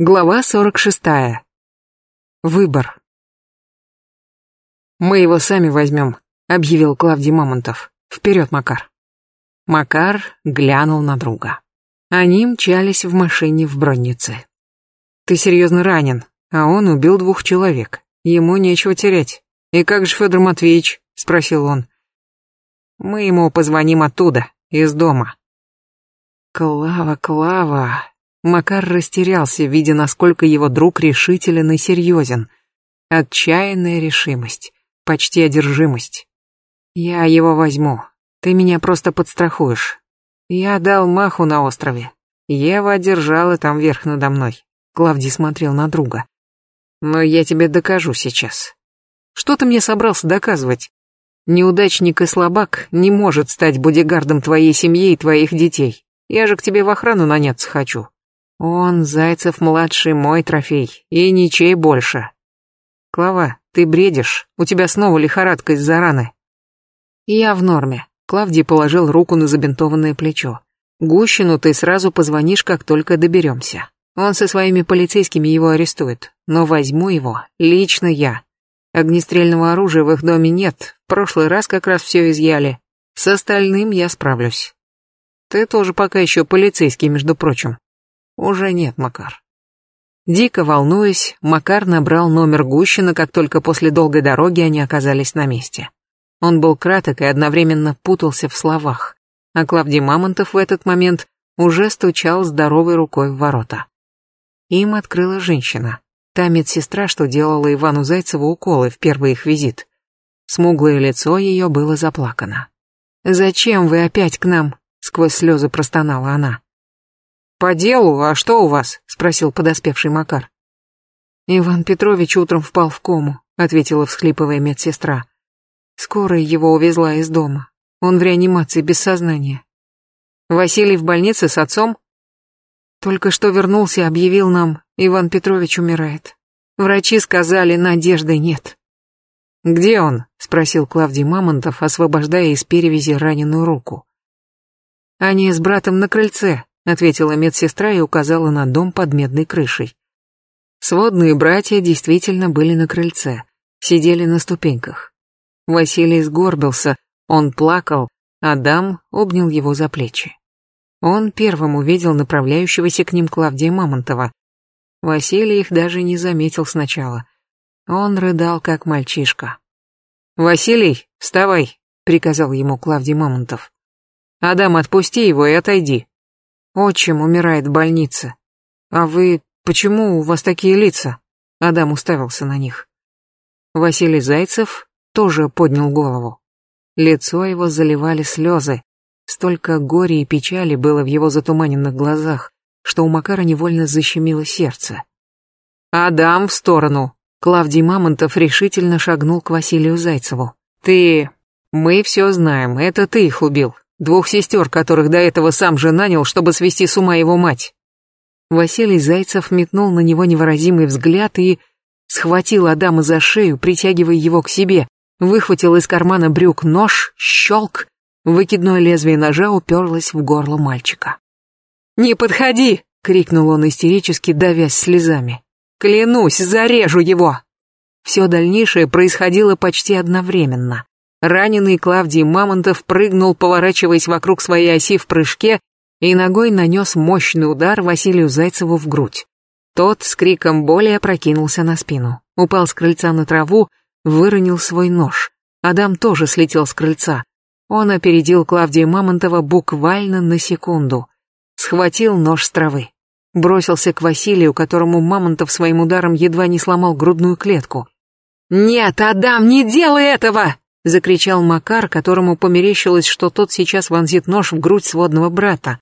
Глава 46. Выбор. «Мы его сами возьмем», — объявил Клавдий Мамонтов. «Вперед, Макар». Макар глянул на друга. Они мчались в машине в броннице. «Ты серьезно ранен, а он убил двух человек. Ему нечего терять. И как же Федор Матвеевич?» — спросил он. «Мы ему позвоним оттуда, из дома». «Клава, Клава», Макар растерялся, видя, насколько его друг решителен и серьезен. Отчаянная решимость, почти одержимость. «Я его возьму. Ты меня просто подстрахуешь. Я дал маху на острове. Ева одержала там верх надо мной». Клавдий смотрел на друга. «Но я тебе докажу сейчас. Что ты мне собрался доказывать? Неудачник и слабак не может стать бодигардом твоей семьи и твоих детей. Я же к тебе в охрану наняться хочу. Он, Зайцев-младший, мой трофей, и ничей больше. Клава, ты бредишь, у тебя снова лихорадка из-за раны. Я в норме. Клавдий положил руку на забинтованное плечо. Гущину ты сразу позвонишь, как только доберемся. Он со своими полицейскими его арестует, но возьму его лично я. Огнестрельного оружия в их доме нет, в прошлый раз как раз все изъяли. С остальным я справлюсь. Ты тоже пока еще полицейский, между прочим. Уже нет, Макар. Дико волнуясь, Макар набрал номер Гущина, как только после долгой дороги они оказались на месте. Он был краток и одновременно путался в словах, а Клавдий Мамонтов в этот момент уже стучал здоровой рукой в ворота. Им открыла женщина, та медсестра, что делала Ивану Зайцеву уколы в первый их визит. Смуглое лицо ее было заплакано. «Зачем вы опять к нам?» — сквозь слезы простонала она. «По делу, а что у вас?» — спросил подоспевший Макар. «Иван Петрович утром впал в кому», — ответила всхлипывая медсестра. «Скорая его увезла из дома. Он в реанимации без сознания». «Василий в больнице с отцом?» «Только что вернулся объявил нам, Иван Петрович умирает. Врачи сказали, надежды нет». «Где он?» — спросил Клавдий Мамонтов, освобождая из перевязи раненую руку. «Они с братом на крыльце», ответила медсестра и указала на дом под медной крышей. Сводные братья действительно были на крыльце, сидели на ступеньках. Василий сгорбился, он плакал, Адам обнял его за плечи. Он первым увидел направляющегося к ним Клавдия Мамонтова. Василий их даже не заметил сначала. Он рыдал, как мальчишка. «Василий, вставай», — приказал ему Клавдий Мамонтов. «Адам, отпусти его и отойди». Отчим умирает в больнице. А вы... Почему у вас такие лица? Адам уставился на них. Василий Зайцев тоже поднял голову. Лицо его заливали слезы. Столько горя и печали было в его затуманенных глазах, что у Макара невольно защемило сердце. «Адам, в сторону!» Клавдий Мамонтов решительно шагнул к Василию Зайцеву. «Ты... Мы все знаем, это ты их убил. Двух сестер, которых до этого сам же нанял, чтобы свести с ума его мать. Василий Зайцев метнул на него невыразимый взгляд и схватил Адама за шею, притягивая его к себе, выхватил из кармана брюк нож, щелк, выкидное лезвие ножа уперлось в горло мальчика. «Не подходи!» — крикнул он истерически, давясь слезами. «Клянусь, зарежу его!» Все дальнейшее происходило почти одновременно. Раненый Клавдий Мамонтов прыгнул, поворачиваясь вокруг своей оси в прыжке, и ногой нанес мощный удар Василию Зайцеву в грудь. Тот с криком боли опрокинулся на спину, упал с крыльца на траву, выронил свой нож. Адам тоже слетел с крыльца. Он опередил Клавдия Мамонтова буквально на секунду. Схватил нож с травы. Бросился к Василию, которому Мамонтов своим ударом едва не сломал грудную клетку. «Нет, Адам, не делай этого!» Закричал Макар, которому померещилось, что тот сейчас вонзит нож в грудь сводного брата.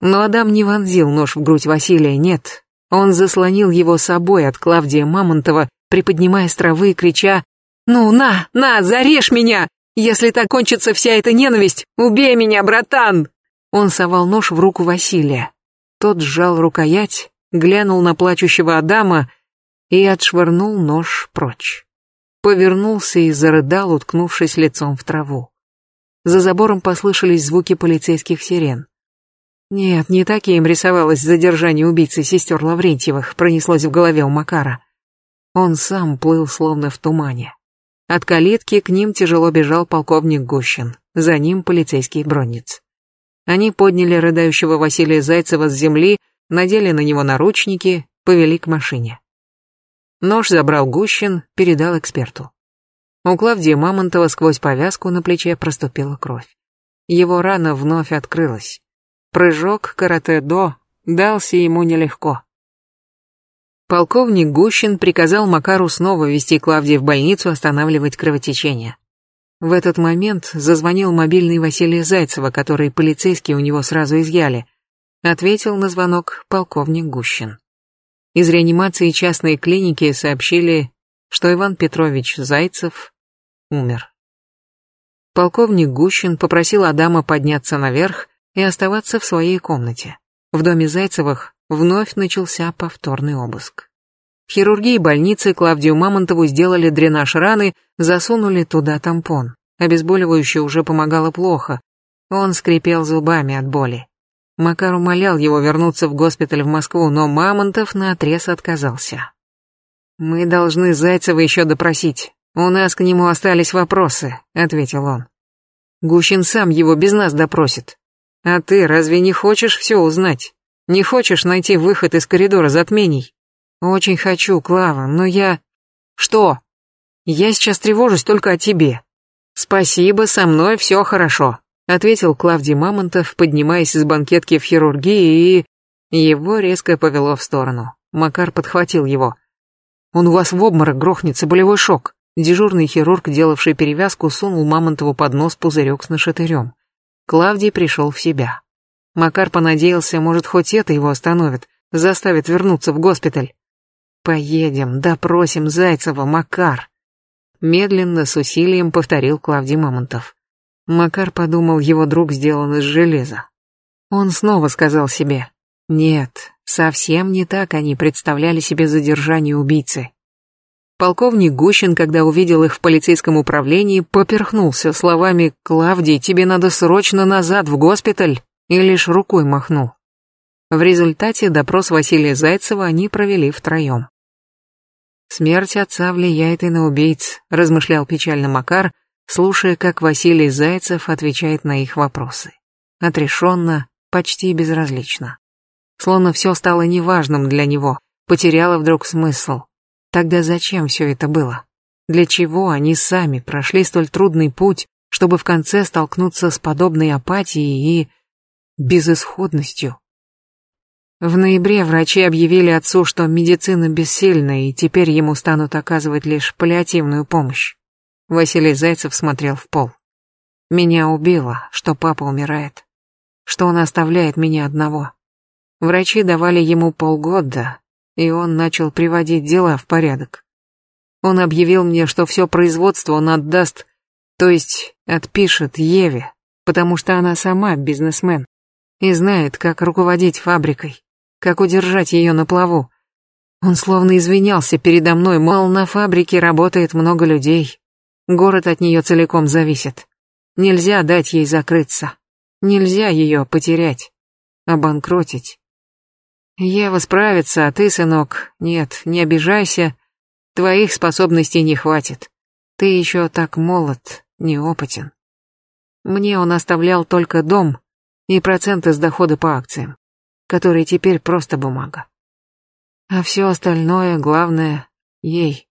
Но Адам не вонзил нож в грудь Василия, нет. Он заслонил его собой от Клавдия Мамонтова, приподнимая с травы и крича «Ну, на, на, зарежь меня! Если так кончится вся эта ненависть, убей меня, братан!» Он совал нож в руку Василия. Тот сжал рукоять, глянул на плачущего Адама и отшвырнул нож прочь повернулся и зарыдал, уткнувшись лицом в траву. За забором послышались звуки полицейских сирен. Нет, не таким рисовалось задержание убийцы сестер Лаврентьевых, пронеслось в голове у Макара. Он сам плыл словно в тумане. От калитки к ним тяжело бежал полковник Гущин, за ним полицейский бронниц. Они подняли рыдающего Василия Зайцева с земли, надели на него наручники, повели к машине. Нож забрал Гущин, передал эксперту. У Клавдия Мамонтова сквозь повязку на плече проступила кровь. Его рана вновь открылась. Прыжок карате-до дался ему нелегко. Полковник Гущин приказал Макару снова вести Клавдия в больницу останавливать кровотечение. В этот момент зазвонил мобильный Василия Зайцева, который полицейские у него сразу изъяли. Ответил на звонок полковник Гущин. Из реанимации частной клиники сообщили, что Иван Петрович Зайцев умер. Полковник Гущин попросил Адама подняться наверх и оставаться в своей комнате. В доме Зайцевых вновь начался повторный обыск. В хирургии больницы Клавдию Мамонтову сделали дренаж раны, засунули туда тампон. Обезболивающее уже помогало плохо. Он скрипел зубами от боли. Макар умолял его вернуться в госпиталь в Москву, но Мамонтов наотрез отказался. «Мы должны Зайцева еще допросить. У нас к нему остались вопросы», — ответил он. «Гущин сам его без нас допросит. А ты разве не хочешь все узнать? Не хочешь найти выход из коридора затмений?» «Очень хочу, Клава, но я...» «Что?» «Я сейчас тревожусь только о тебе». «Спасибо, со мной все хорошо», ответил Клавдий Мамонтов, поднимаясь из банкетки в хирургии, и... Его резко повело в сторону. Макар подхватил его. «Он у вас в обморок грохнется, болевой шок». Дежурный хирург, делавший перевязку, сунул Мамонтову под нос пузырек с нашатырем. Клавдий пришел в себя. Макар понадеялся, может, хоть это его остановит, заставит вернуться в госпиталь. «Поедем, допросим Зайцева, Макар», медленно, с усилием повторил Клавдий Мамонтов. Макар подумал, его друг сделан из железа. Он снова сказал себе, нет, совсем не так они представляли себе задержание убийцы. Полковник Гущин, когда увидел их в полицейском управлении, поперхнулся словами «Клавдий, тебе надо срочно назад в госпиталь» и лишь рукой махнул. В результате допрос Василия Зайцева они провели втроем. «Смерть отца влияет и на убийц», — размышлял печально Макар, слушая, как Василий Зайцев отвечает на их вопросы. Отрешенно, почти безразлично. Словно все стало неважным для него, потеряло вдруг смысл. Тогда зачем все это было? Для чего они сами прошли столь трудный путь, чтобы в конце столкнуться с подобной апатией и безысходностью? В ноябре врачи объявили отцу, что медицина бессильна, и теперь ему станут оказывать лишь паллиативную помощь. Василий Зайцев смотрел в пол. Меня убило, что папа умирает, что он оставляет меня одного. Врачи давали ему полгода, и он начал приводить дела в порядок. Он объявил мне, что все производство он отдаст, то есть отпишет Еве, потому что она сама бизнесмен и знает, как руководить фабрикой, как удержать ее на плаву. Он словно извинялся передо мной, мол, на фабрике работает много людей, Город от нее целиком зависит. Нельзя дать ей закрыться. Нельзя ее потерять. Обанкротить. Ева справится, а ты, сынок, нет, не обижайся. Твоих способностей не хватит. Ты еще так молод, неопытен. Мне он оставлял только дом и проценты с дохода по акциям, которые теперь просто бумага. А все остальное, главное, ей,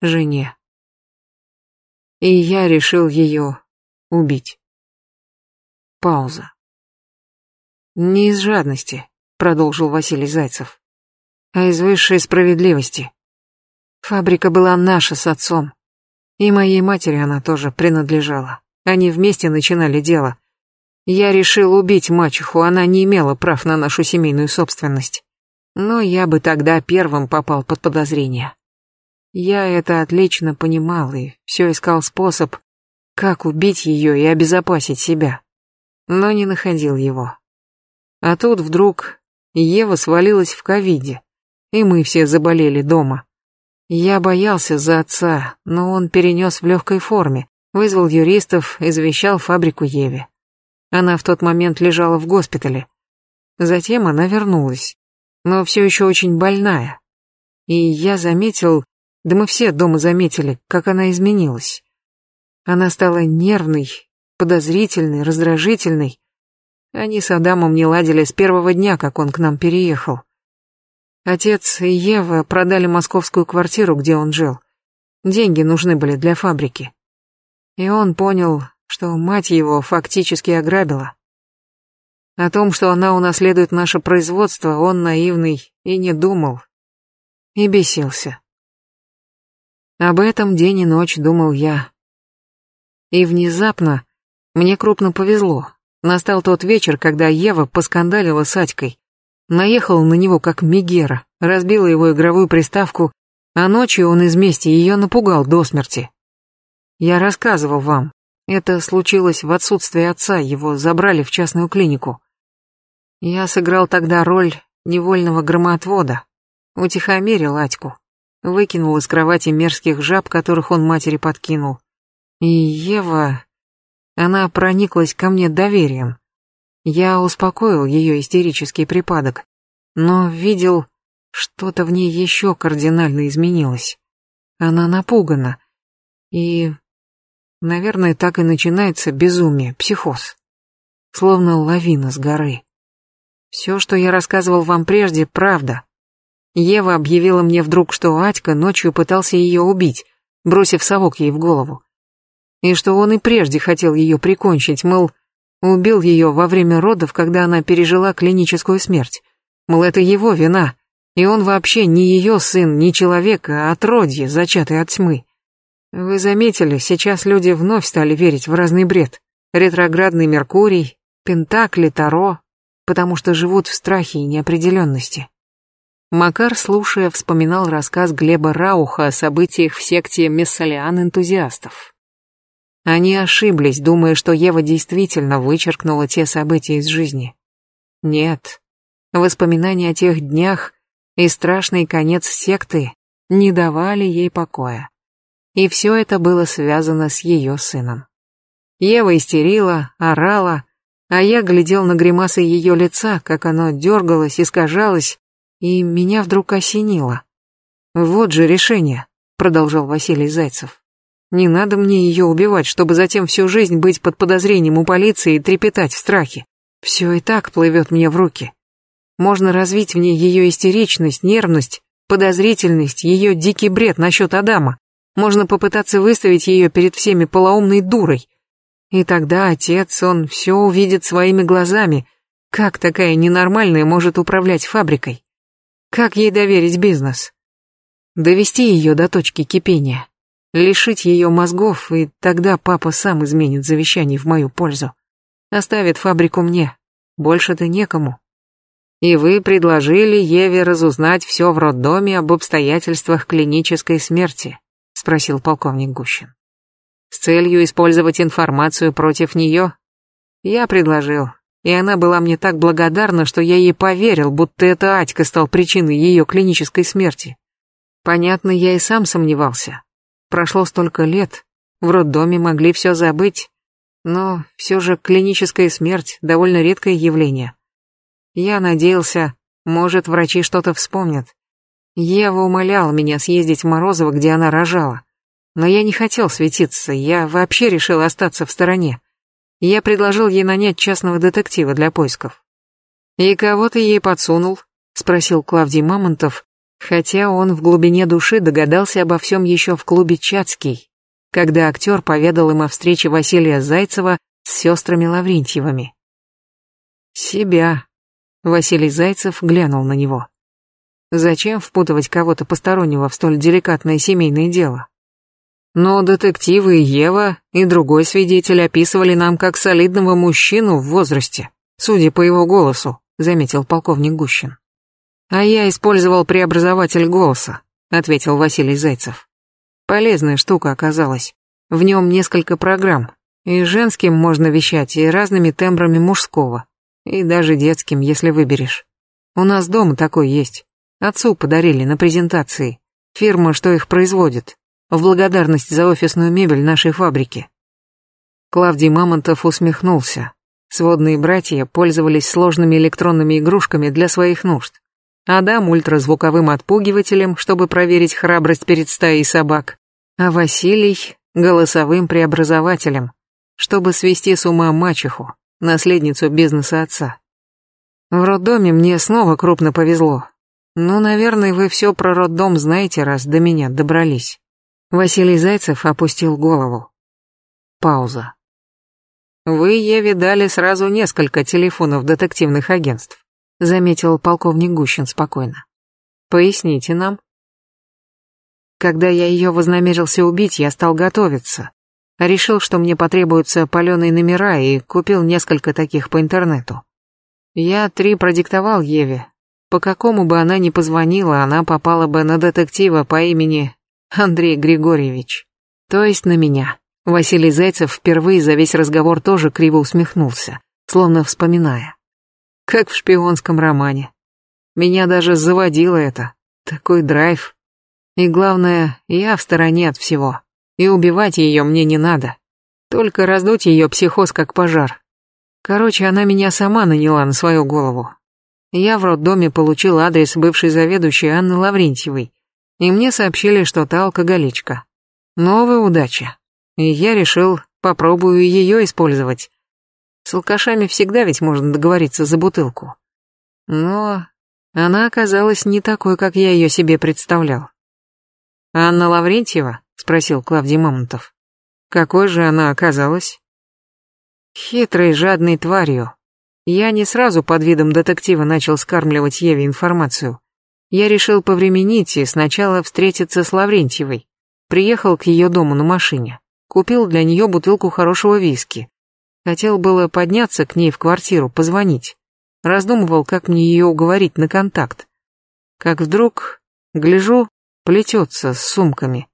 жене и я решил ее убить. Пауза. Не из жадности, продолжил Василий Зайцев, а из высшей справедливости. Фабрика была наша с отцом, и моей матери она тоже принадлежала. Они вместе начинали дело. Я решил убить мачеху, она не имела прав на нашу семейную собственность. Но я бы тогда первым попал под подозрение. Я это отлично понимал и все искал способ, как убить ее и обезопасить себя, но не находил его. А тут вдруг Ева свалилась в ковиде, и мы все заболели дома. Я боялся за отца, но он перенес в легкой форме, вызвал юристов, извещал фабрику Еве. Она в тот момент лежала в госпитале. Затем она вернулась, но все еще очень больная. И я заметил, да мы все дома заметили, как она изменилась. Она стала нервной, подозрительной, раздражительной. Они с Адамом не ладили с первого дня, как он к нам переехал. Отец и Ева продали московскую квартиру, где он жил. Деньги нужны были для фабрики. И он понял, что мать его фактически ограбила. О том, что она унаследует наше производство, он наивный и не думал. И бесился. Об этом день и ночь думал я. И внезапно мне крупно повезло. Настал тот вечер, когда Ева поскандалила с Атькой. Наехала на него как Мегера, разбила его игровую приставку, а ночью он из мести ее напугал до смерти. Я рассказывал вам. Это случилось в отсутствие отца, его забрали в частную клинику. Я сыграл тогда роль невольного громоотвода. Утихомирил Атьку. Выкинул из кровати мерзких жаб, которых он матери подкинул. И Ева... Она прониклась ко мне доверием. Я успокоил ее истерический припадок, но видел, что-то в ней еще кардинально изменилось. Она напугана. И, наверное, так и начинается безумие, психоз. Словно лавина с горы. Все, что я рассказывал вам прежде, правда. Ева объявила мне вдруг, что Атька ночью пытался ее убить, бросив совок ей в голову. И что он и прежде хотел ее прикончить, мол, убил ее во время родов, когда она пережила клиническую смерть. Мол, это его вина, и он вообще не ее сын, не человек, а отродье, зачатый от тьмы. Вы заметили, сейчас люди вновь стали верить в разный бред. Ретроградный Меркурий, Пентакли, Таро, потому что живут в страхе и неопределенности. Макар, слушая, вспоминал рассказ Глеба Рауха о событиях в секте мессалиан-энтузиастов. Они ошиблись, думая, что Ева действительно вычеркнула те события из жизни. Нет. Воспоминания о тех днях и страшный конец секты не давали ей покоя. И все это было связано с ее сыном. Ева истерила, орала, а я глядел на гримасы ее лица, как оно дергалось, искажалось, и меня вдруг осенило. «Вот же решение», — продолжал Василий Зайцев. «Не надо мне ее убивать, чтобы затем всю жизнь быть под подозрением у полиции и трепетать в страхе. Все и так плывет мне в руки. Можно развить в ней ее истеричность, нервность, подозрительность, ее дикий бред насчет Адама. Можно попытаться выставить ее перед всеми полоумной дурой, и тогда отец, он все увидит своими глазами. Как такая ненормальная может управлять фабрикой? Как ей доверить бизнес? Довести ее до точки кипения. Лишить ее мозгов, и тогда папа сам изменит завещание в мою пользу. Оставит фабрику мне. Больше-то некому. И вы предложили Еве разузнать все в роддоме об обстоятельствах клинической смерти, спросил полковник Гущин с целью использовать информацию против нее. Я предложил, и она была мне так благодарна, что я ей поверил, будто это Атька стал причиной ее клинической смерти. Понятно, я и сам сомневался. Прошло столько лет, в роддоме могли все забыть, но все же клиническая смерть — довольно редкое явление. Я надеялся, может, врачи что-то вспомнят. Ева умоляла меня съездить в Морозово, где она рожала. Но я не хотел светиться, я вообще решил остаться в стороне. Я предложил ей нанять частного детектива для поисков. «И кого ты ей подсунул?» — спросил Клавдий Мамонтов, хотя он в глубине души догадался обо всем еще в клубе «Чацкий», когда актер поведал им о встрече Василия Зайцева с сестрами Лаврентьевыми. «Себя», — Василий Зайцев глянул на него. «Зачем впутывать кого-то постороннего в столь деликатное семейное дело?» Но детективы Ева и другой свидетель описывали нам как солидного мужчину в возрасте, судя по его голосу, заметил полковник Гущин. А я использовал преобразователь голоса, ответил Василий Зайцев. Полезная штука оказалась. В нем несколько программ. И женским можно вещать, и разными тембрами мужского. И даже детским, если выберешь. У нас дома такой есть. Отцу подарили на презентации. Фирма, что их производит в благодарность за офисную мебель нашей фабрики. Клавдий Мамонтов усмехнулся. Сводные братья пользовались сложными электронными игрушками для своих нужд. Адам ультразвуковым отпугивателем, чтобы проверить храбрость перед стаей собак, а Василий голосовым преобразователем, чтобы свести с ума мачеху, наследницу бизнеса отца. В роддоме мне снова крупно повезло. Ну, наверное, вы все про роддом знаете, раз до меня добрались. Василий Зайцев опустил голову. Пауза. Вы, Еве, дали сразу несколько телефонов детективных агентств, заметил полковник Гущин спокойно. Поясните нам. Когда я ее вознамерился убить, я стал готовиться. Решил, что мне потребуются паленые номера и купил несколько таких по интернету. Я три продиктовал Еве. По какому бы она ни позвонила, она попала бы на детектива по имени Андрей Григорьевич. То есть на меня. Василий Зайцев впервые за весь разговор тоже криво усмехнулся, словно вспоминая. Как в шпионском романе. Меня даже заводило это. Такой драйв. И главное, я в стороне от всего. И убивать ее мне не надо. Только раздуть ее психоз как пожар. Короче, она меня сама наняла на свою голову. Я в роддоме получил адрес бывшей заведующей Анны Лаврентьевой, и мне сообщили, что та алкоголичка. Новая удача и я решил, попробую ее использовать. С алкашами всегда ведь можно договориться за бутылку. Но она оказалась не такой, как я ее себе представлял. «Анна Лаврентьева?» — спросил Клавдий Мамонтов. «Какой же она оказалась?» «Хитрой, жадной тварью. Я не сразу под видом детектива начал скармливать Еве информацию. Я решил повременить и сначала встретиться с Лаврентьевой. Приехал к ее дому на машине. Купил для нее бутылку хорошего виски. Хотел было подняться к ней в квартиру, позвонить. Раздумывал, как мне ее уговорить на контакт. Как вдруг, гляжу, плетется с сумками.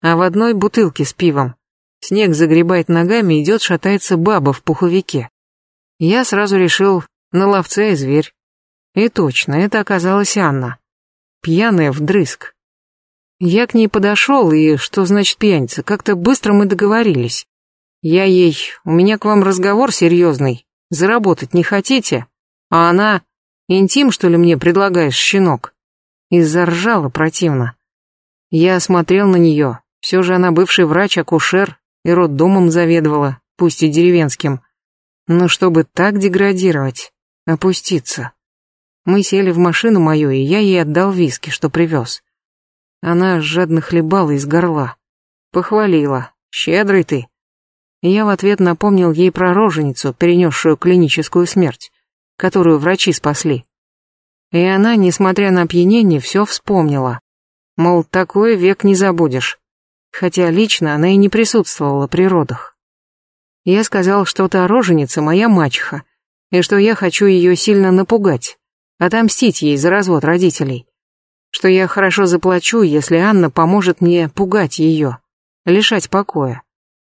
А в одной бутылке с пивом. Снег загребает ногами, идет, шатается баба в пуховике. Я сразу решил, на ловца и зверь. И точно, это оказалась Анна. Пьяная вдрызг. Я к ней подошел, и что значит пьяница, как-то быстро мы договорились. Я ей, у меня к вам разговор серьезный, заработать не хотите? А она, интим, что ли, мне предлагаешь, щенок? И заржала противно. Я смотрел на нее, все же она бывший врач-акушер и роддомом заведовала, пусть и деревенским. Но чтобы так деградировать, опуститься. Мы сели в машину мою, и я ей отдал виски, что привез. Она жадно хлебала из горла. Похвалила. «Щедрый ты». Я в ответ напомнил ей про роженицу, перенесшую клиническую смерть, которую врачи спасли. И она, несмотря на опьянение, все вспомнила. Мол, такой век не забудешь. Хотя лично она и не присутствовала при родах. Я сказал, что та роженица моя мачеха, и что я хочу ее сильно напугать, отомстить ей за развод родителей что я хорошо заплачу, если Анна поможет мне пугать ее, лишать покоя,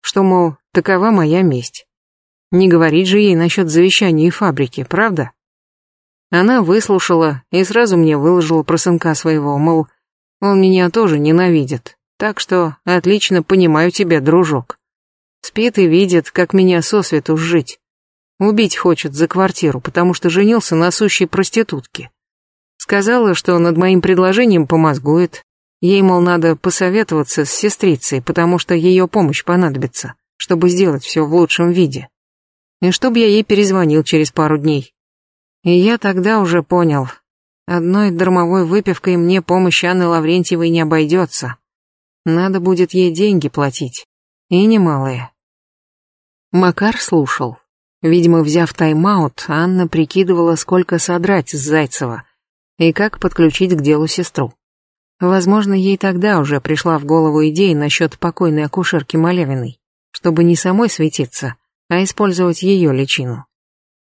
что, мол, такова моя месть. Не говорить же ей насчет завещания и фабрики, правда? Она выслушала и сразу мне выложила про сынка своего, мол, он меня тоже ненавидит, так что отлично понимаю тебя, дружок. Спит и видит, как меня сосвету жить. Убить хочет за квартиру, потому что женился на сущей проститутке. Сказала, что над моим предложением помозгует. Ей, мол, надо посоветоваться с сестрицей, потому что ее помощь понадобится, чтобы сделать все в лучшем виде. И чтобы я ей перезвонил через пару дней. И я тогда уже понял, одной дармовой выпивкой мне помощь Анны Лаврентьевой не обойдется. Надо будет ей деньги платить. И немалые. Макар слушал. Видимо, взяв тайм-аут, Анна прикидывала, сколько содрать с Зайцева — и как подключить к делу сестру. Возможно, ей тогда уже пришла в голову идея насчет покойной акушерки Малявиной, чтобы не самой светиться, а использовать ее личину.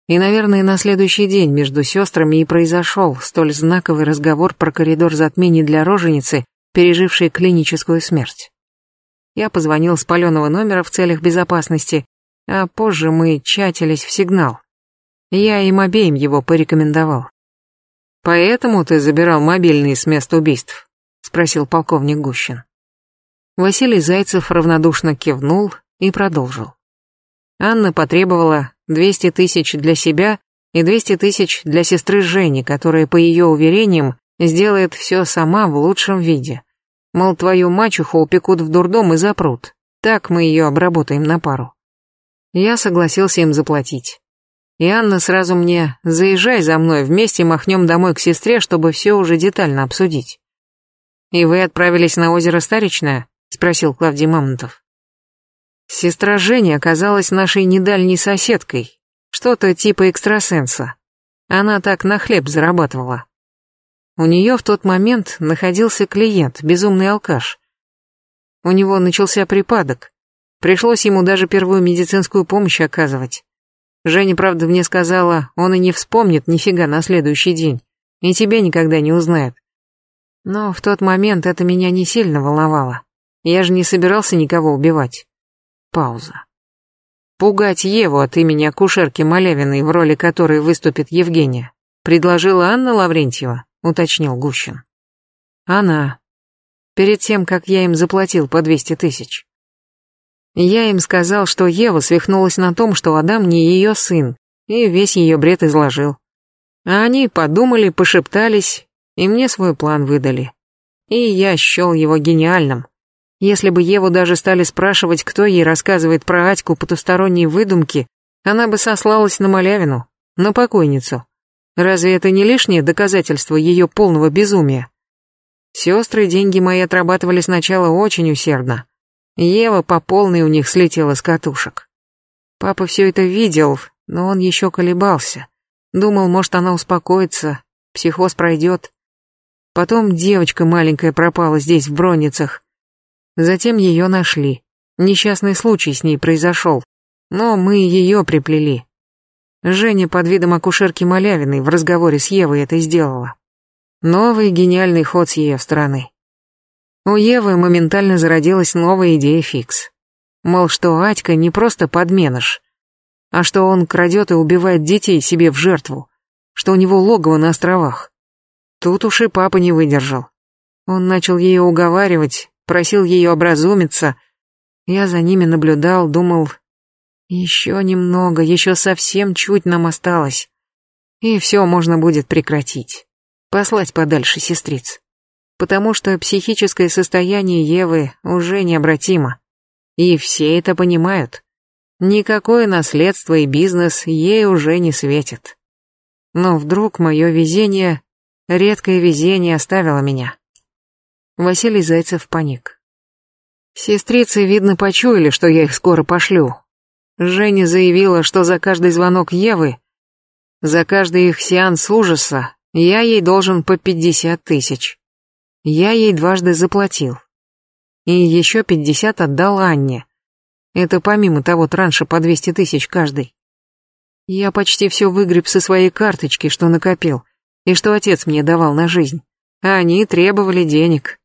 И, наверное, на следующий день между сестрами и произошел столь знаковый разговор про коридор затмений для роженицы, пережившей клиническую смерть. Я позвонил с паленого номера в целях безопасности, а позже мы чатились в сигнал. Я им обеим его порекомендовал. «Поэтому ты забирал мобильные с места убийств?» — спросил полковник Гущин. Василий Зайцев равнодушно кивнул и продолжил. Анна потребовала 200 тысяч для себя и 200 тысяч для сестры Жени, которая, по ее уверениям, сделает все сама в лучшем виде. Мол, твою мачеху упекут в дурдом и запрут. Так мы ее обработаем на пару. Я согласился им заплатить. И Анна сразу мне «заезжай за мной, вместе махнем домой к сестре, чтобы все уже детально обсудить». «И вы отправились на озеро Старичное?» — спросил Клавдий Мамонтов. Сестра Женя оказалась нашей недальней соседкой, что-то типа экстрасенса. Она так на хлеб зарабатывала. У нее в тот момент находился клиент, безумный алкаш. У него начался припадок. Пришлось ему даже первую медицинскую помощь оказывать. Женя, правда, мне сказала, он и не вспомнит нифига на следующий день, и тебя никогда не узнает. Но в тот момент это меня не сильно волновало. Я же не собирался никого убивать. Пауза. Пугать Еву от имени акушерки Малявиной, в роли которой выступит Евгения, предложила Анна Лаврентьева, уточнил Гущин. Она. Перед тем, как я им заплатил по 200 тысяч. Я им сказал, что Ева свихнулась на том, что Адам не ее сын, и весь ее бред изложил. А они подумали, пошептались, и мне свой план выдали. И я счел его гениальным. Если бы Еву даже стали спрашивать, кто ей рассказывает про Атьку потусторонние выдумки, она бы сослалась на Малявину, на покойницу. Разве это не лишнее доказательство ее полного безумия? Сестры деньги мои отрабатывали сначала очень усердно. Ева по полной у них слетела с катушек. Папа все это видел, но он еще колебался. Думал, может, она успокоится, психоз пройдет. Потом девочка маленькая пропала здесь, в Бронницах. Затем ее нашли. Несчастный случай с ней произошел, но мы ее приплели. Женя под видом акушерки Малявиной в разговоре с Евой это сделала. Новый гениальный ход с ее стороны. У Евы моментально зародилась новая идея фикс. Мол, что Атька не просто подменыш, а что он крадет и убивает детей себе в жертву, что у него логово на островах. Тут уж и папа не выдержал. Он начал ее уговаривать, просил ее образумиться. Я за ними наблюдал, думал, еще немного, еще совсем чуть нам осталось. И все можно будет прекратить. Послать подальше сестриц. Потому что психическое состояние Евы уже необратимо. И все это понимают. Никакое наследство и бизнес ей уже не светит. Но вдруг мое везение, редкое везение оставило меня. Василий Зайцев паник. Сестрицы, видно, почуяли, что я их скоро пошлю. Женя заявила, что за каждый звонок Евы, за каждый их сеанс ужаса, я ей должен по пятьдесят тысяч. Я ей дважды заплатил. И еще пятьдесят отдал Анне. Это помимо того транша по двести тысяч каждый. Я почти все выгреб со своей карточки, что накопил, и что отец мне давал на жизнь. А они требовали денег.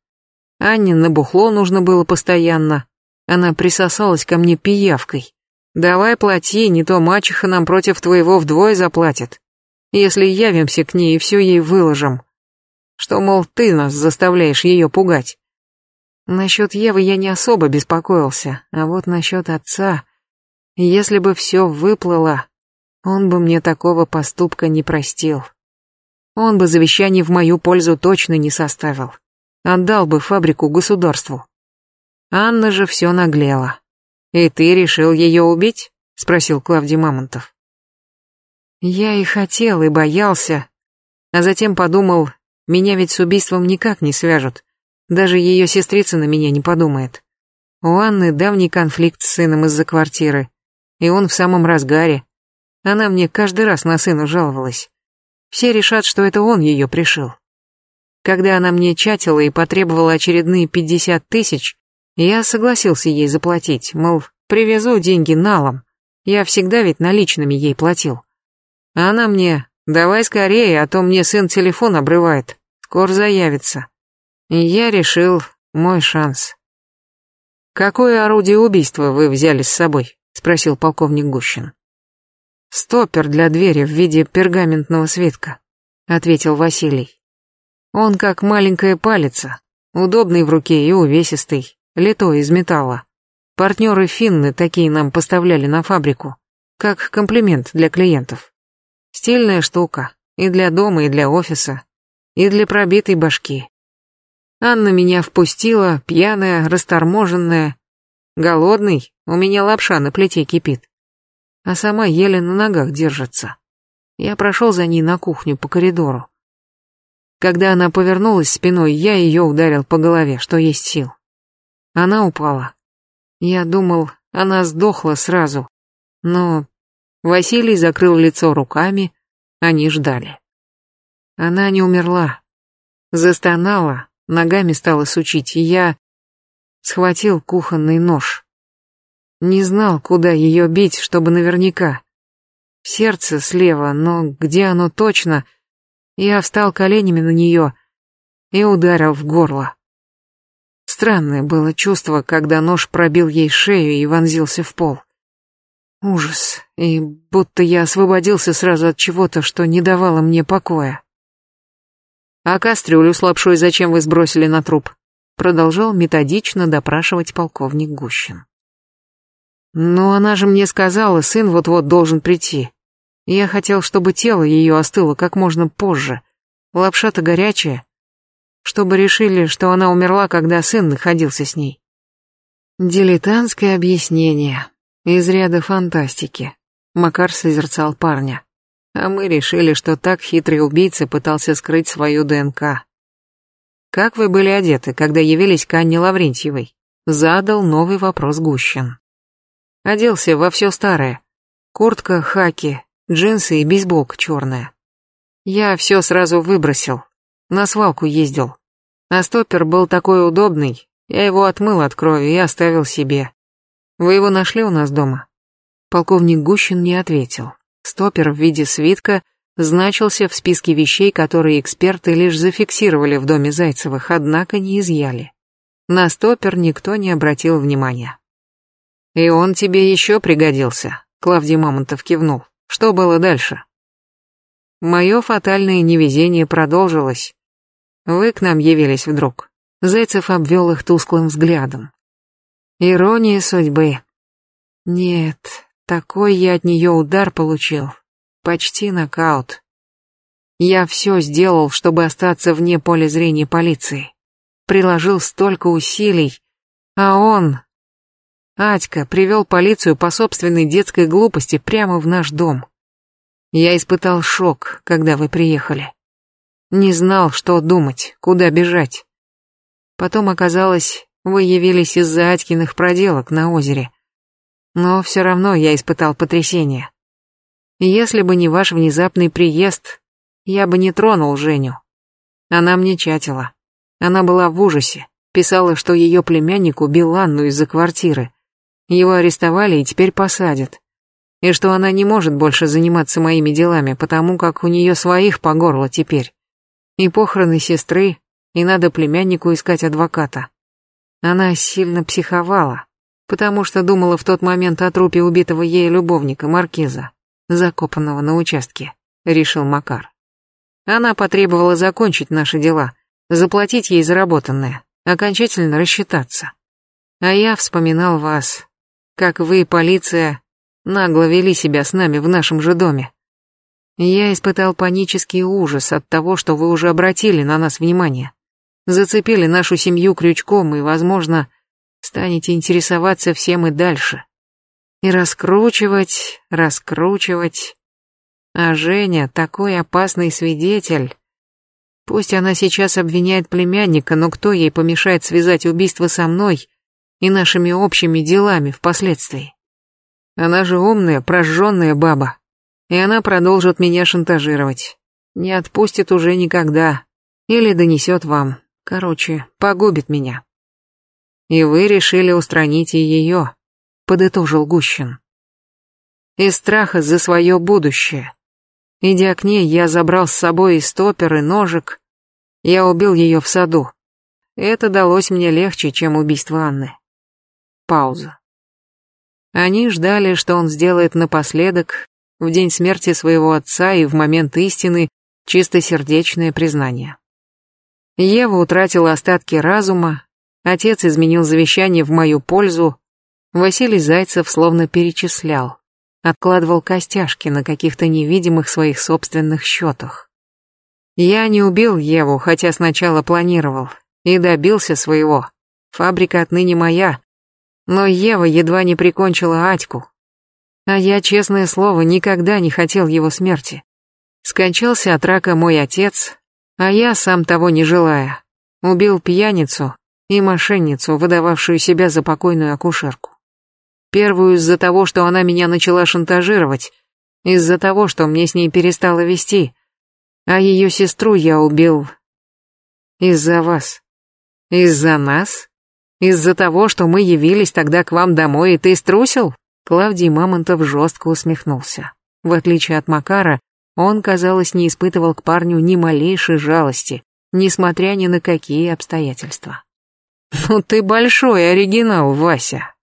Анне на бухло нужно было постоянно. Она присосалась ко мне пиявкой. «Давай плати, не то мачеха нам против твоего вдвое заплатит. Если явимся к ней и все ей выложим. Что, мол, ты нас заставляешь ее пугать». Насчет Евы я не особо беспокоился, а вот насчет отца... Если бы все выплыло, он бы мне такого поступка не простил. Он бы завещание в мою пользу точно не составил. Отдал бы фабрику государству. Анна же все наглела. «И ты решил ее убить?» — спросил Клавдий Мамонтов. Я и хотел, и боялся, а затем подумал, меня ведь с убийством никак не свяжут. Даже ее сестрица на меня не подумает. У Анны давний конфликт с сыном из-за квартиры, и он в самом разгаре. Она мне каждый раз на сына жаловалась. Все решат, что это он ее пришил. Когда она мне чатила и потребовала очередные пятьдесят тысяч, я согласился ей заплатить, мол, привезу деньги налом. Я всегда ведь наличными ей платил. А она мне, давай скорее, а то мне сын телефон обрывает, скоро заявится. И я решил, мой шанс. «Какое орудие убийства вы взяли с собой?» — спросил полковник Гущин. «Стопер для двери в виде пергаментного свитка», — ответил Василий. Он как маленькая палица, удобный в руке и увесистый, литой из металла. Партнеры финны такие нам поставляли на фабрику. как комплимент для клиентов. Стильная штука, и для дома, и для офиса, и для пробитой башки. Анна меня впустила, пьяная, расторможенная. Голодный, у меня лапша на плите кипит. А сама еле на ногах держится. Я прошел за ней на кухню по коридору. Когда она повернулась спиной, я ее ударил по голове, что есть сил. Она упала. Я думал, она сдохла сразу. Но Василий закрыл лицо руками, они ждали. Она не умерла. Застонала, ногами стала сучить, и я схватил кухонный нож. Не знал, куда ее бить, чтобы наверняка. Сердце слева, но где оно точно? Я встал коленями на нее и ударил в горло. Странное было чувство, когда нож пробил ей шею и вонзился в пол. Ужас, и будто я освободился сразу от чего-то, что не давало мне покоя. «А кастрюлю с лапшой зачем вы сбросили на труп?» Продолжал методично допрашивать полковник Гущин. «Ну, она же мне сказала, сын вот-вот должен прийти. Я хотел, чтобы тело ее остыло как можно позже. Лапша-то горячая. Чтобы решили, что она умерла, когда сын находился с ней». Дилетантское объяснение. Из ряда фантастики. Макар созерцал парня. А мы решили, что так хитрый убийца пытался скрыть свою ДНК. «Как вы были одеты, когда явились к Анне Лаврентьевой?» Задал новый вопрос Гущин. Оделся во все старое. Куртка, хаки, джинсы и бейсболка черная. Я все сразу выбросил. На свалку ездил. А стопер был такой удобный, я его отмыл от крови и оставил себе. Вы его нашли у нас дома? Полковник Гущин не ответил. Стопер в виде свитка значился в списке вещей, которые эксперты лишь зафиксировали в доме Зайцевых, однако не изъяли. На стопер никто не обратил внимания. «И он тебе еще пригодился», — Клавдий Мамонтов кивнул. «Что было дальше?» «Мое фатальное невезение продолжилось. Вы к нам явились вдруг». Зайцев обвел их тусклым взглядом. «Ирония судьбы». «Нет, такой я от нее удар получил. Почти нокаут. Я все сделал, чтобы остаться вне поля зрения полиции. Приложил столько усилий. А он... Атька привел полицию по собственной детской глупости прямо в наш дом. Я испытал шок, когда вы приехали. Не знал, что думать, куда бежать. Потом оказалось, вы явились из-за Атькиных проделок на озере. Но все равно я испытал потрясение. Если бы не ваш внезапный приезд, я бы не тронул Женю. Она мне чатила. Она была в ужасе, писала, что ее племянник убил Анну из-за квартиры. Его арестовали и теперь посадят. И что она не может больше заниматься моими делами, потому как у нее своих по горло теперь. И похороны сестры, и надо племяннику искать адвоката. Она сильно психовала, потому что думала в тот момент о трупе убитого ей любовника Маркиза, закопанного на участке, решил Макар. Она потребовала закончить наши дела, заплатить ей заработанное, окончательно рассчитаться. А я вспоминал вас, как вы, полиция, нагло вели себя с нами в нашем же доме. Я испытал панический ужас от того, что вы уже обратили на нас внимание, зацепили нашу семью крючком и, возможно, станете интересоваться всем и дальше. И раскручивать, раскручивать. А Женя такой опасный свидетель. Пусть она сейчас обвиняет племянника, но кто ей помешает связать убийство со мной и нашими общими делами впоследствии? Она же умная, прожженная баба. И она продолжит меня шантажировать. Не отпустит уже никогда. Или донесет вам. Короче, погубит меня. И вы решили устранить и ее, подытожил Гущин. Из страха за свое будущее. Идя к ней, я забрал с собой и стопер, и ножик. Я убил ее в саду. Это далось мне легче, чем убийство Анны. Пауза. Они ждали, что он сделает напоследок, в день смерти своего отца и в момент истины, чистосердечное признание. Ева утратила остатки разума, Отец изменил завещание в мою пользу. Василий Зайцев словно перечислял. откладывал костяшки на каких-то невидимых своих собственных счетах. Я не убил Еву, хотя сначала планировал, и добился своего. Фабрика отныне моя. Но Ева едва не прикончила Атьку. А я, честное слово, никогда не хотел его смерти. Скончался от рака мой отец, а я, сам того не желая, убил пьяницу и мошенницу, выдававшую себя за покойную акушерку. Первую из-за того, что она меня начала шантажировать, из-за того, что мне с ней перестало вести, а ее сестру я убил из-за вас. Из-за нас? Из-за того, что мы явились тогда к вам домой, и ты струсил? Клавдий Мамонтов жестко усмехнулся. В отличие от Макара, он, казалось, не испытывал к парню ни малейшей жалости, несмотря ни на какие обстоятельства. «Ну ты большой оригинал, Вася»,